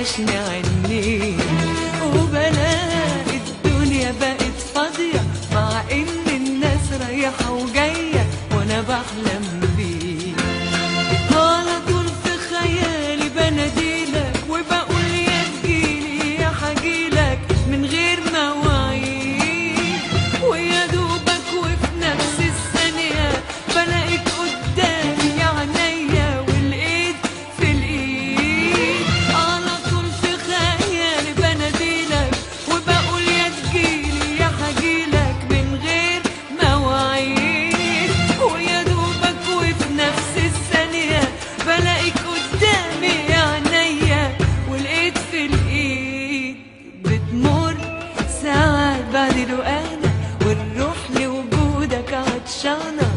Ashley, I'm Lee. عطشانة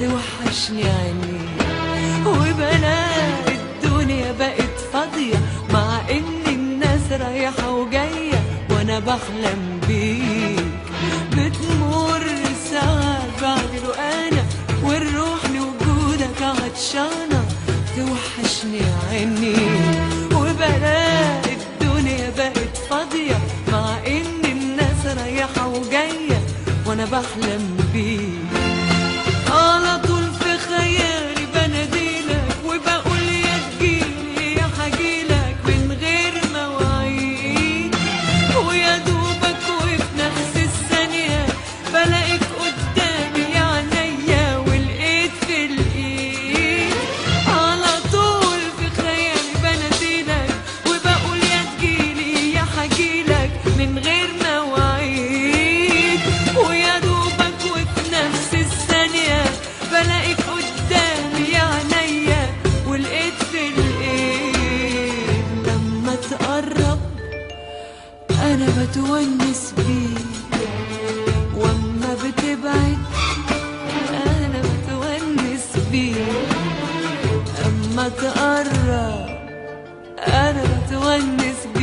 توحشني عيني وبلاقي الدنيا بقت فاضية مع إن الناس رايحة وجاية وأنا بحلم بيك. بتمر ساعة بعد أنا والروح لوجودك عطشانة توحشني عيني وبلاقي الدنيا بقت فاضية مع إن الناس رايحة وجاية وأنا بحلم بيك. in this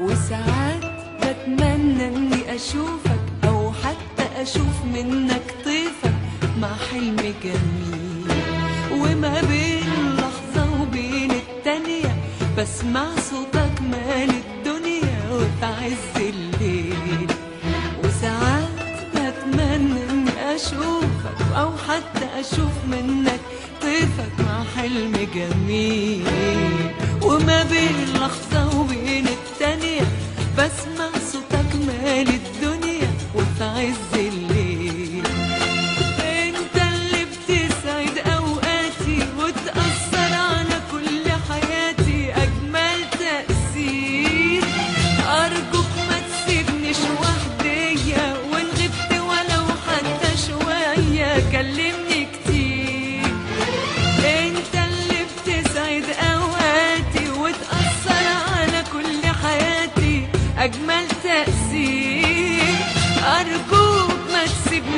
وساعات بتمنى إني أشوفك أو حتى أشوف منك طيفك مع حلم جميل وما بين لحظة وبين التانية بسمع صوتك مال الدنيا وتعز الليل. وساعات بتمنى إني أشوفك أو حتى أشوف منك طيفك مع حلم جميل وما بين لحظة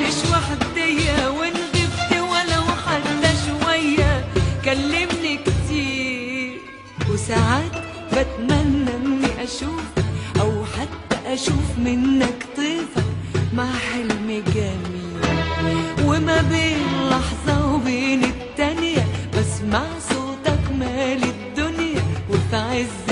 مش ولو حتى شوية. كلمني كتير. وساعات بتمنى إني أشوف أو حتى أشوف منك طيفة مع حلم جميل. وما بين لحظة وبين التانية بسمع صوتك مالي الدنيا. وفي عز